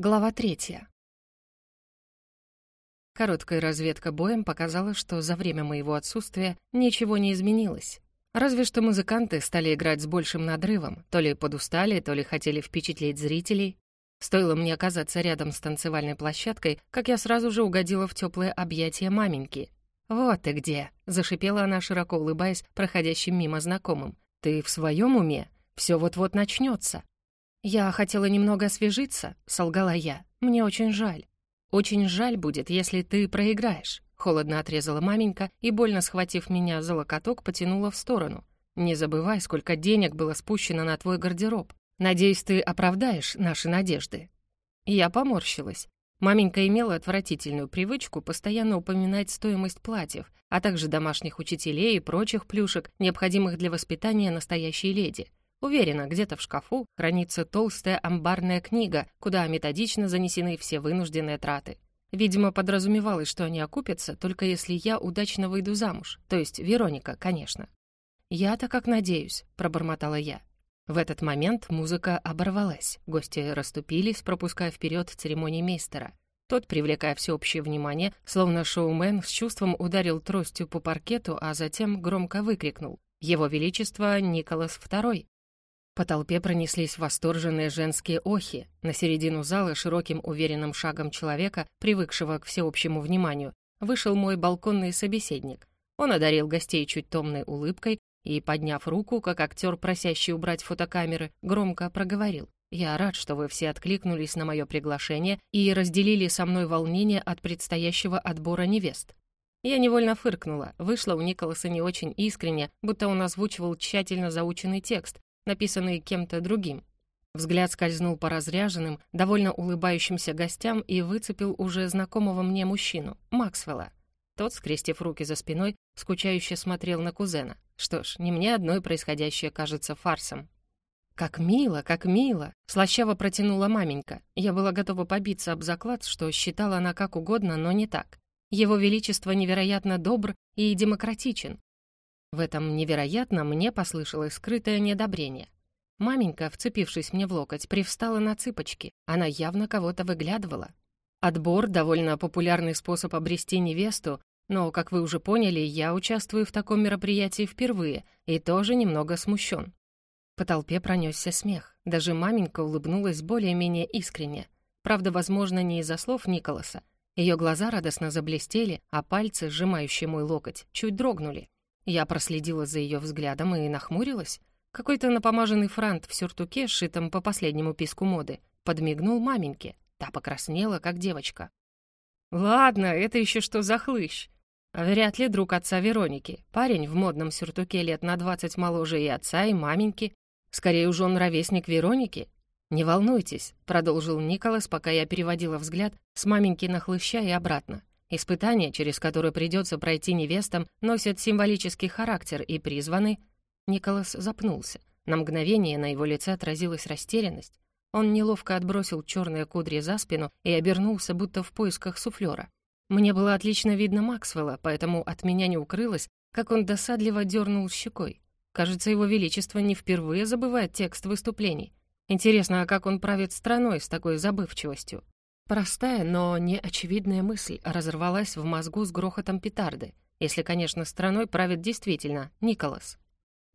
Глава третья. Короткая разведка боем показала, что за время моего отсутствия ничего не изменилось. Разве что музыканты стали играть с большим надрывом, то ли подустали, то ли хотели впечатлить зрителей. Стоило мне оказаться рядом с танцевальной площадкой, как я сразу же угодила в теплое объятие маменьки. «Вот ты где!» — зашипела она, широко улыбаясь проходящим мимо знакомым. «Ты в своем уме? Все вот-вот начнется. «Я хотела немного освежиться», — солгала я. «Мне очень жаль». «Очень жаль будет, если ты проиграешь», — холодно отрезала маменька и, больно схватив меня за локоток, потянула в сторону. «Не забывай, сколько денег было спущено на твой гардероб. Надеюсь, ты оправдаешь наши надежды». Я поморщилась. Маменька имела отвратительную привычку постоянно упоминать стоимость платьев, а также домашних учителей и прочих плюшек, необходимых для воспитания настоящей леди — Уверена, где-то в шкафу хранится толстая амбарная книга, куда методично занесены все вынужденные траты. Видимо, подразумевалось, что они окупятся, только если я удачно выйду замуж, то есть Вероника, конечно. «Я-то как надеюсь», — пробормотала я. В этот момент музыка оборвалась, гости расступились, пропуская вперед церемонии мейстера. Тот, привлекая всеобщее внимание, словно шоумен, с чувством ударил тростью по паркету, а затем громко выкрикнул «Его Величество Николас II!» По толпе пронеслись восторженные женские охи. На середину зала широким уверенным шагом человека, привыкшего к всеобщему вниманию, вышел мой балконный собеседник. Он одарил гостей чуть томной улыбкой и, подняв руку, как актер, просящий убрать фотокамеры, громко проговорил. «Я рад, что вы все откликнулись на мое приглашение и разделили со мной волнение от предстоящего отбора невест». Я невольно фыркнула. Вышло у Николаса не очень искренне, будто он озвучивал тщательно заученный текст, написанные кем-то другим. Взгляд скользнул по разряженным, довольно улыбающимся гостям и выцепил уже знакомого мне мужчину, Максвелла. Тот, скрестив руки за спиной, скучающе смотрел на кузена. Что ж, не мне одной происходящее кажется фарсом. «Как мило, как мило!» — слащаво протянула маменька. Я была готова побиться об заклад, что считала она как угодно, но не так. Его Величество невероятно добр и демократичен. В этом невероятно мне послышалось скрытое неодобрение. Маменька, вцепившись мне в локоть, привстала на цыпочки. Она явно кого-то выглядывала. Отбор — довольно популярный способ обрести невесту, но, как вы уже поняли, я участвую в таком мероприятии впервые и тоже немного смущен. По толпе пронесся смех. Даже маменька улыбнулась более-менее искренне. Правда, возможно, не из-за слов Николаса. Ее глаза радостно заблестели, а пальцы, сжимающие мой локоть, чуть дрогнули. Я проследила за ее взглядом и нахмурилась. Какой-то напомаженный франт в сюртуке, сшитом по последнему писку моды, подмигнул маменьке. Та покраснела, как девочка. «Ладно, это еще что за хлыщ?» Вряд ли друг отца Вероники. Парень в модном сюртуке лет на двадцать моложе и отца, и маменьки. Скорее уж он ровесник Вероники. «Не волнуйтесь», — продолжил Николас, пока я переводила взгляд с маменьки на хлыща и обратно. Испытания, через которые придется пройти невестам, носят символический характер и призваны... Николас запнулся. На мгновение на его лице отразилась растерянность. Он неловко отбросил черные кудри за спину и обернулся, будто в поисках суфлера. Мне было отлично видно Максвелла, поэтому от меня не укрылось, как он досадливо дернул щекой. Кажется, его величество не впервые забывает текст выступлений. Интересно, а как он правит страной с такой забывчивостью? Простая, но неочевидная мысль разорвалась в мозгу с грохотом петарды, если, конечно, страной правит действительно Николас.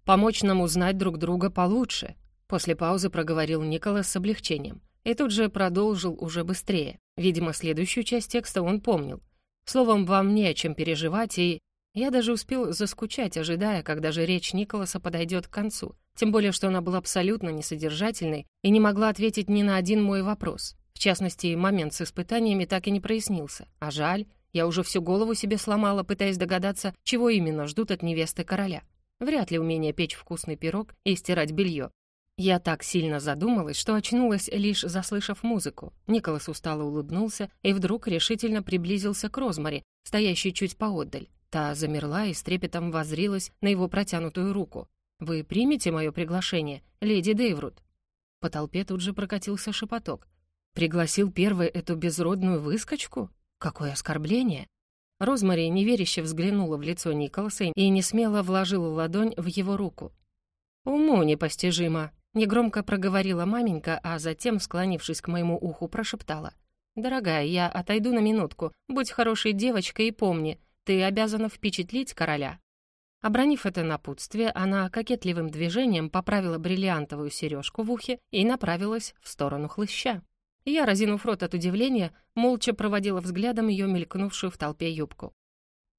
«Помочь нам узнать друг друга получше», после паузы проговорил Николас с облегчением. И тут же продолжил уже быстрее. Видимо, следующую часть текста он помнил. Словом, вам не о чем переживать, и... Я даже успел заскучать, ожидая, когда же речь Николаса подойдет к концу. Тем более, что она была абсолютно несодержательной и не могла ответить ни на один мой вопрос. В частности, момент с испытаниями так и не прояснился. А жаль, я уже всю голову себе сломала, пытаясь догадаться, чего именно ждут от невесты короля. Вряд ли умение печь вкусный пирог и стирать белье. Я так сильно задумалась, что очнулась, лишь заслышав музыку. Николас устало улыбнулся и вдруг решительно приблизился к Розмари, стоящей чуть поотдаль. Та замерла и с трепетом воззрилась на его протянутую руку. «Вы примете мое приглашение, леди Дейврут?» По толпе тут же прокатился шепоток. Пригласил первой эту безродную выскочку? Какое оскорбление! Розмари неверяще взглянула в лицо Николаса и не смело вложила ладонь в его руку. «Уму непостижимо!» Негромко проговорила маменька, а затем, склонившись к моему уху, прошептала. «Дорогая, я отойду на минутку. Будь хорошей девочкой и помни, ты обязана впечатлить короля». Обронив это напутствие, она кокетливым движением поправила бриллиантовую сережку в ухе и направилась в сторону хлыща. Я, разинув рот от удивления, молча проводила взглядом ее мелькнувшую в толпе юбку.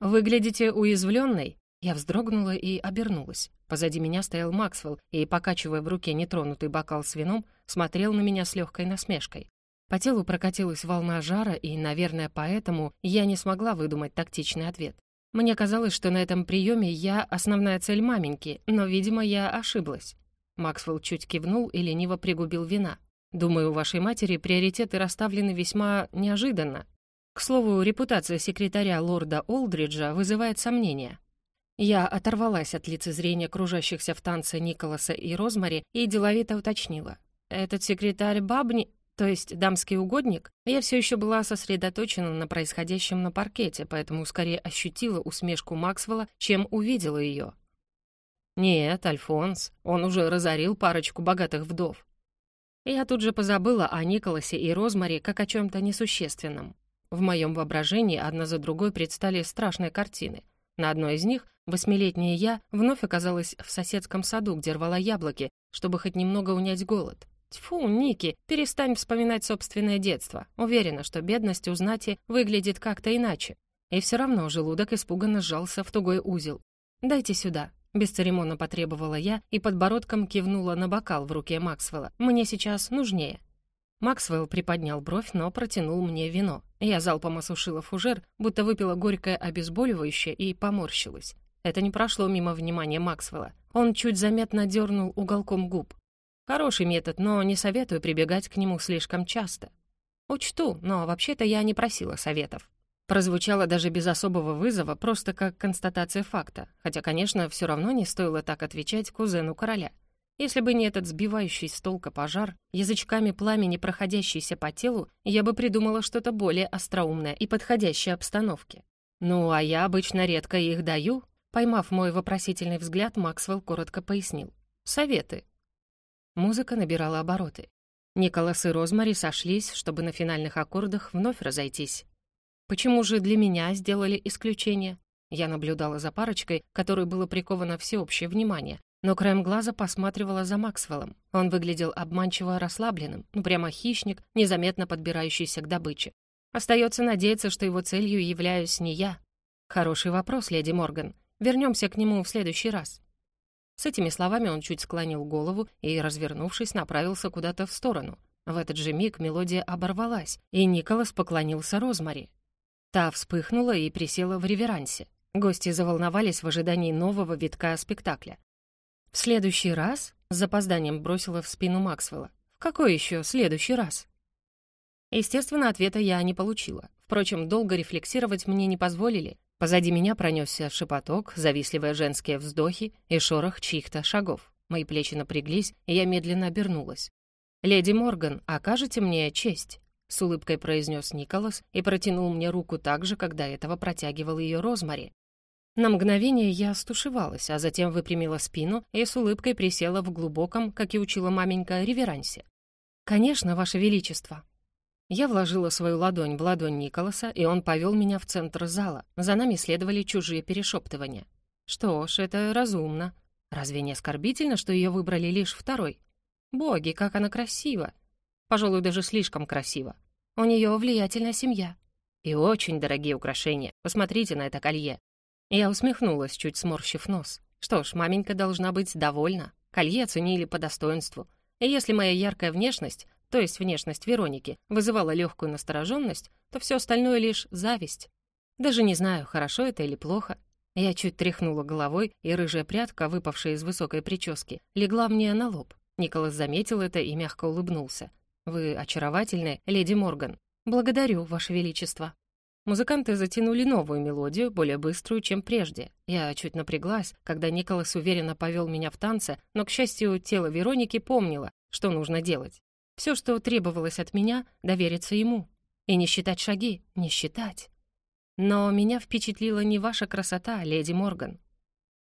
«Выглядите уязвленной?» Я вздрогнула и обернулась. Позади меня стоял Максвелл и, покачивая в руке нетронутый бокал с вином, смотрел на меня с легкой насмешкой. По телу прокатилась волна жара, и, наверное, поэтому я не смогла выдумать тактичный ответ. Мне казалось, что на этом приеме я основная цель маменьки, но, видимо, я ошиблась. Максвелл чуть кивнул и лениво пригубил вина. «Думаю, у вашей матери приоритеты расставлены весьма неожиданно. К слову, репутация секретаря лорда Олдриджа вызывает сомнения. Я оторвалась от лицезрения кружащихся в танце Николаса и Розмари и деловито уточнила. «Этот секретарь бабни, то есть дамский угодник?» Я все еще была сосредоточена на происходящем на паркете, поэтому скорее ощутила усмешку Максвелла, чем увидела ее. «Нет, Альфонс, он уже разорил парочку богатых вдов». Я тут же позабыла о Николасе и Розмари как о чем-то несущественном. В моем воображении одна за другой предстали страшные картины — на одной из них восьмилетняя я вновь оказалась в соседском саду, где рвала яблоки, чтобы хоть немного унять голод. Тьфу, Ники, перестань вспоминать собственное детство. Уверена, что бедность у знати выглядит как-то иначе. И все равно желудок испуганно сжался в тугой узел. «Дайте сюда», — бесцеремонно потребовала я и подбородком кивнула на бокал в руке Максвелла. «Мне сейчас нужнее». Максвелл приподнял бровь, но протянул мне вино. Я залпом осушила фужер, будто выпила горькое обезболивающее и поморщилась. Это не прошло мимо внимания Максвелла. Он чуть заметно дернул уголком губ. Хороший метод, но не советую прибегать к нему слишком часто. Учту, но вообще-то я не просила советов. Прозвучало даже без особого вызова, просто как констатация факта, хотя, конечно, все равно не стоило так отвечать кузену короля — если бы не этот сбивающий с толка пожар, язычками пламени, проходящийся по телу, я бы придумала что-то более остроумное и подходящее обстановке. Ну, а я обычно редко их даю. Поймав мой вопросительный взгляд, Максвелл коротко пояснил. Советы. Музыка набирала обороты. Николас и Розмари сошлись, чтобы на финальных аккордах вновь разойтись. Почему же для меня сделали исключение? Я наблюдала за парочкой, которой было приковано всеобщее внимание, но краем глаза посматривала за Максвеллом. Он выглядел обманчиво расслабленным, ну прямо хищник, незаметно подбирающийся к добыче. Остается надеяться, что его целью являюсь не я. Хороший вопрос, леди Морган. Вернемся к нему в следующий раз. С этими словами он чуть склонил голову и, развернувшись, направился куда-то в сторону. В этот же миг мелодия оборвалась, и Николас поклонился Розмари. Та вспыхнула и присела в реверансе. Гости заволновались в ожидании нового витка спектакля. «В следующий раз?» — с запозданием бросила в спину Максвелла. «В какой еще следующий раз?» Естественно, ответа я не получила. Впрочем, долго рефлексировать мне не позволили. Позади меня пронесся шепоток, завистливые женские вздохи и шорох чьих-то шагов. Мои плечи напряглись, и я медленно обернулась. «Леди Морган, окажете мне честь?» — с улыбкой произнес Николас и протянул мне руку так же, как до этого протягивал ее Розмари. На мгновение я стушевалась, а затем выпрямила спину и с улыбкой присела в глубоком, как и учила маменька, реверансе. «Конечно, Ваше Величество!» Я вложила свою ладонь в ладонь Николаса, и он повел меня в центр зала. За нами следовали чужие перешептывания. Что ж, это разумно. Разве не оскорбительно, что ее выбрали лишь второй? Боги, как она красива! Пожалуй, даже слишком красиво. У нее влиятельная семья. И очень дорогие украшения. Посмотрите на это колье. Я усмехнулась, чуть сморщив нос. Что ж, маменька должна быть довольна. Колье оценили по достоинству. И если моя яркая внешность, то есть внешность Вероники, вызывала легкую настороженность, то все остальное лишь зависть. Даже не знаю, хорошо это или плохо. Я чуть тряхнула головой, и рыжая прядка, выпавшая из высокой прически, легла мне на лоб. Николас заметил это и мягко улыбнулся. «Вы очаровательная, леди Морган. Благодарю, Ваше Величество». Музыканты затянули новую мелодию, более быструю, чем прежде. Я чуть напряглась, когда Николас уверенно повел меня в танце, но, к счастью, тело Вероники помнило, что нужно делать. Все, что требовалось от меня, довериться ему. И не считать шаги, не считать. Но меня впечатлила не ваша красота, леди Морган.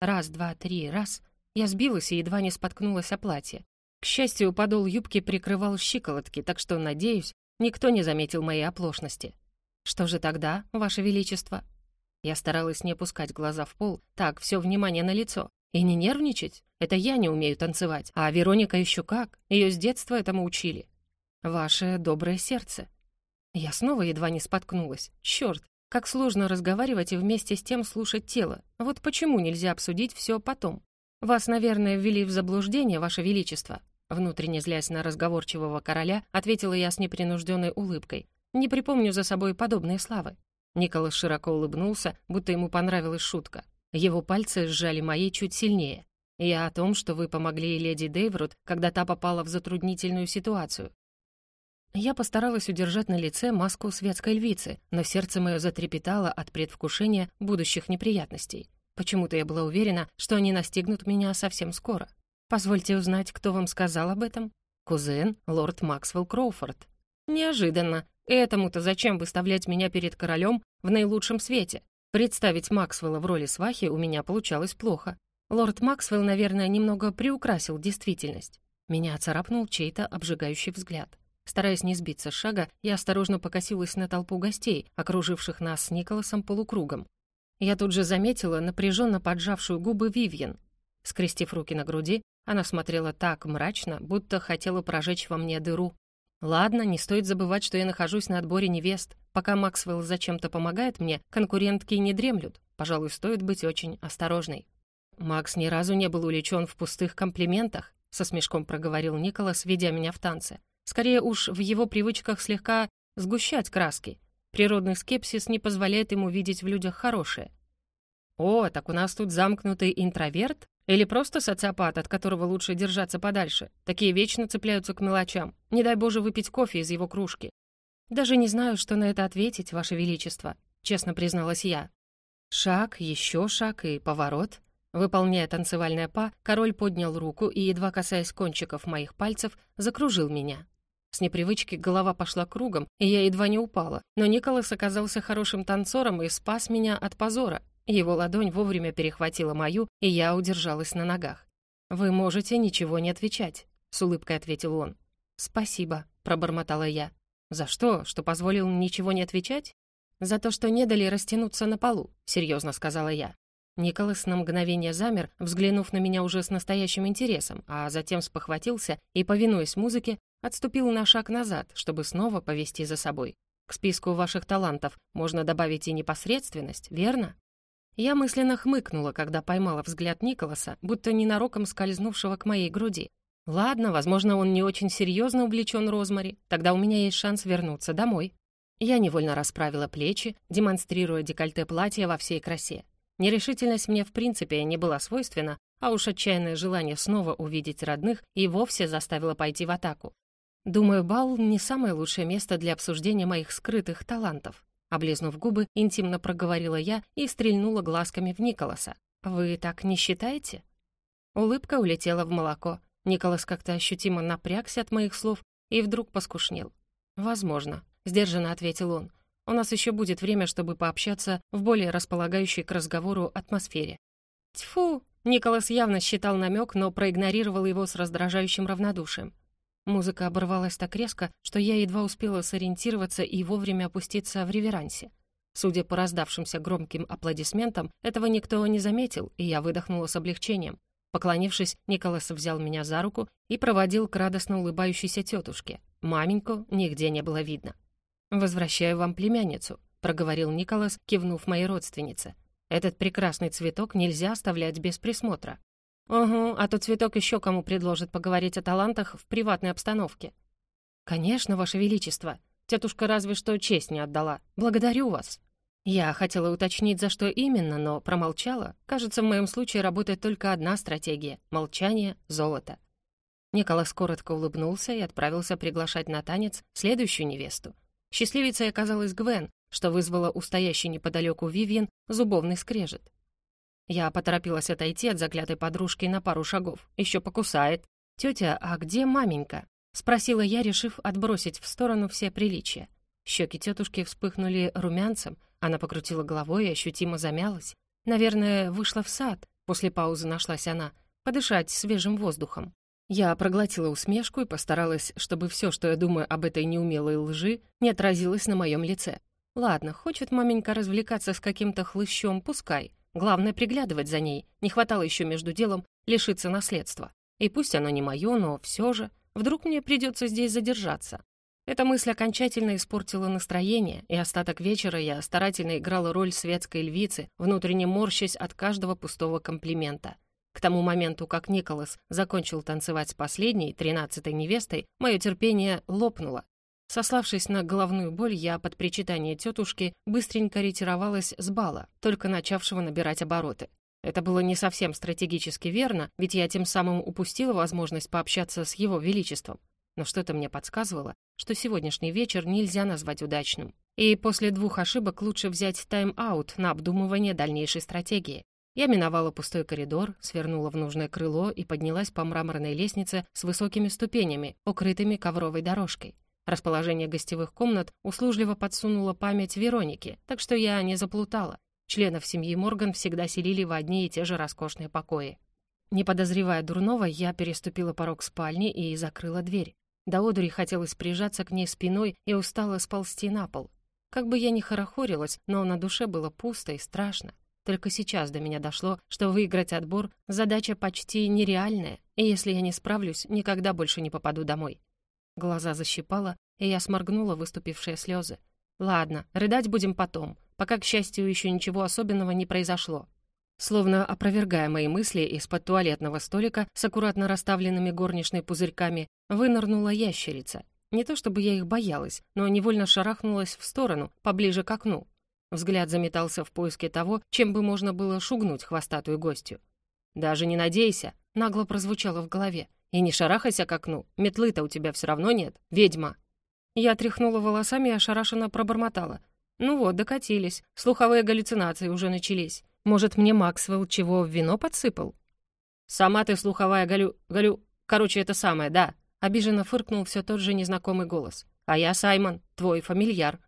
Раз, два, три, раз. Я сбилась и едва не споткнулась о платье. К счастью, подол юбки прикрывал щиколотки, так что, надеюсь, никто не заметил моей оплошности. «Что же тогда, Ваше Величество?» Я старалась не опускать глаза в пол, так, все внимание на лицо. И не нервничать. Это я не умею танцевать, а Вероника еще как. Ее с детства этому учили. Ваше доброе сердце. Я снова едва не споткнулась. Черт, как сложно разговаривать и вместе с тем слушать тело. Вот почему нельзя обсудить все потом? Вас, наверное, ввели в заблуждение, Ваше Величество. Внутренне злясь на разговорчивого короля, ответила я с непринужденной улыбкой. Не припомню за собой подобные славы. Николас широко улыбнулся, будто ему понравилась шутка. Его пальцы сжали мои чуть сильнее. «Я о том, что вы помогли леди Дейврут, когда та попала в затруднительную ситуацию. Я постаралась удержать на лице маску светской львицы, но сердце мое затрепетало от предвкушения будущих неприятностей. Почему-то я была уверена, что они настигнут меня совсем скоро. Позвольте узнать, кто вам сказал об этом? Кузен, лорд Максвелл Кроуфорд. Неожиданно. Этому-то зачем выставлять меня перед королем в наилучшем свете? Представить Максвелла в роли свахи у меня получалось плохо. Лорд Максвелл, наверное, немного приукрасил действительность. Меня царапнул чей-то обжигающий взгляд. Стараясь не сбиться с шага, я осторожно покосилась на толпу гостей, окруживших нас с Николасом полукругом. Я тут же заметила напряженно поджавшую губы Вивьен. Скрестив руки на груди, она смотрела так мрачно, будто хотела прожечь во мне дыру. Ладно, не стоит забывать, что я нахожусь на отборе невест. Пока Максвелл зачем-то помогает мне, конкурентки не дремлют. Пожалуй, стоит быть очень осторожной. Макс ни разу не был увлечен в пустых комплиментах, со смешком проговорил Николас, ведя меня в танце. Скорее уж в его привычках слегка сгущать краски. Природный скепсис не позволяет ему видеть в людях хорошее. «О, так у нас тут замкнутый интроверт? Или просто социопат, от которого лучше держаться подальше? Такие вечно цепляются к мелочам. Не дай Боже выпить кофе из его кружки». «Даже не знаю, что на это ответить, Ваше Величество», — честно призналась я. Шаг, еще шаг и поворот. Выполняя танцевальное па, король поднял руку и, едва касаясь кончиков моих пальцев, закружил меня. С непривычки голова пошла кругом, и я едва не упала. Но Николас оказался хорошим танцором и спас меня от позора. Его ладонь вовремя перехватила мою, и я удержалась на ногах. «Вы можете ничего не отвечать», — с улыбкой ответил он. «Спасибо», — пробормотала я. «За что? Что позволил ничего не отвечать?» «За то, что не дали растянуться на полу», — серьезно сказала я. Николас на мгновение замер, взглянув на меня уже с настоящим интересом, а затем спохватился и, повинуясь музыке, Отступил на шаг назад, чтобы снова повести за собой. К списку ваших талантов можно добавить и непосредственность, верно? Я мысленно хмыкнула, когда поймала взгляд Николаса, будто ненароком скользнувшего к моей груди. Ладно, возможно, он не очень серьезно увлечен Розмари, тогда у меня есть шанс вернуться домой. Я невольно расправила плечи, демонстрируя декольте платья во всей красе. Нерешительность мне в принципе не была свойственна, а уж отчаянное желание снова увидеть родных и вовсе заставило пойти в атаку. Думаю, бал не самое лучшее место для обсуждения моих скрытых талантов. Облизнув губы, интимно проговорила я и стрельнула глазками в Николаса. «Вы так не считаете?» Улыбка улетела в молоко. Николас как-то ощутимо напрягся от моих слов и вдруг поскушнел. «Возможно», — сдержанно ответил он. «У нас еще будет время, чтобы пообщаться в более располагающей к разговору атмосфере». «Тьфу!» — Николас явно считал намек, но проигнорировал его с раздражающим равнодушием. Музыка оборвалась так резко, что я едва успела сориентироваться и вовремя опуститься в реверансе. Судя по раздавшимся громким аплодисментам, этого никто не заметил, и я выдохнула с облегчением. Поклонившись, Николас взял меня за руку и проводил к радостно улыбающейся тетушке. Маменьку нигде не было видно. «Возвращаю вам племянницу», — проговорил Николас, кивнув моей родственнице. «Этот прекрасный цветок нельзя оставлять без присмотра. «Угу, а то цветок еще кому предложит поговорить о талантах в приватной обстановке». «Конечно, Ваше Величество. Тетушка разве что честь не отдала. Благодарю вас». Я хотела уточнить, за что именно, но промолчала. Кажется, в моем случае работает только одна стратегия — молчание, золото. Николас коротко улыбнулся и отправился приглашать на танец следующую невесту. Счастливицей оказалась Гвен, что вызвало у стоящей неподалеку Вивьен зубовный скрежет. Я поторопилась отойти от заклятой подружки на пару шагов. Еще покусает. «Тетя, а где маменька?» — спросила я, решив отбросить в сторону все приличия. Щеки тетушки вспыхнули румянцем, она покрутила головой и ощутимо замялась. Наверное, вышла в сад. После паузы нашлась она. Подышать свежим воздухом. Я проглотила усмешку и постаралась, чтобы все, что я думаю об этой неумелой лжи, не отразилось на моем лице. Ладно, хочет маменька развлекаться с каким-то хлыщом, пускай. Главное, приглядывать за ней. Не хватало еще между делом лишиться наследства. И пусть оно не мое, но все же, вдруг мне придется здесь задержаться. Эта мысль окончательно испортила настроение, и остаток вечера я старательно играла роль светской львицы, внутренне морщась от каждого пустого комплимента. К тому моменту, как Николас закончил танцевать с последней, тринадцатой невестой, мое терпение лопнуло. Сославшись на головную боль, я под причитание тетушки быстренько ретировалась с бала, только начавшего набирать обороты. Это было не совсем стратегически верно, ведь я тем самым упустила возможность пообщаться с его величеством но что-то мне подсказывало, что сегодняшний вечер нельзя назвать удачным. И после двух ошибок лучше взять тайм-аут на обдумывание дальнейшей стратегии. Я миновала пустой коридор, свернула в нужное крыло и поднялась по мраморной лестнице с высокими ступенями, укрытыми ковровой дорожкой. Расположение гостевых комнат услужливо подсунула память Вероники, так что я не заплутала. Членов семьи Морган всегда селили в одни и те же роскошные покои. Не подозревая дурного, я переступила порог спальни и закрыла дверь. До одури хотелось прижаться к ней спиной и устало сползти на пол. Как бы я ни хорохорилась, но на душе было пусто и страшно. Только сейчас до меня дошло, что выиграть отбор — задача почти нереальная, и если я не справлюсь, никогда больше не попаду домой. Глаза защипало, и я сморгнула выступившие слезы. Ладно, рыдать будем потом, пока, к счастью, еще ничего особенного не произошло. Словно опровергая мои мысли, из-под туалетного столика с аккуратно расставленными горничной пузырьками вынырнула ящерица. Не то чтобы я их боялась, но невольно шарахнулась в сторону, поближе к окну. Взгляд заметался в поиске того, чем бы можно было шугнуть хвостатую гостью. «Даже не надейся!» — нагло прозвучало в голове. «И не шарахайся к окну, метлы-то у тебя все равно нет, ведьма!» Я тряхнула волосами и ошарашенно пробормотала. «Ну вот, докатились, слуховые галлюцинации уже начались. Может, мне Максвелл чего в вино подсыпал? «Сама ты слуховая галю... галю... Короче, это самое, да». Обиженно фыркнул все тот же незнакомый голос. «А я Саймон, твой фамильяр.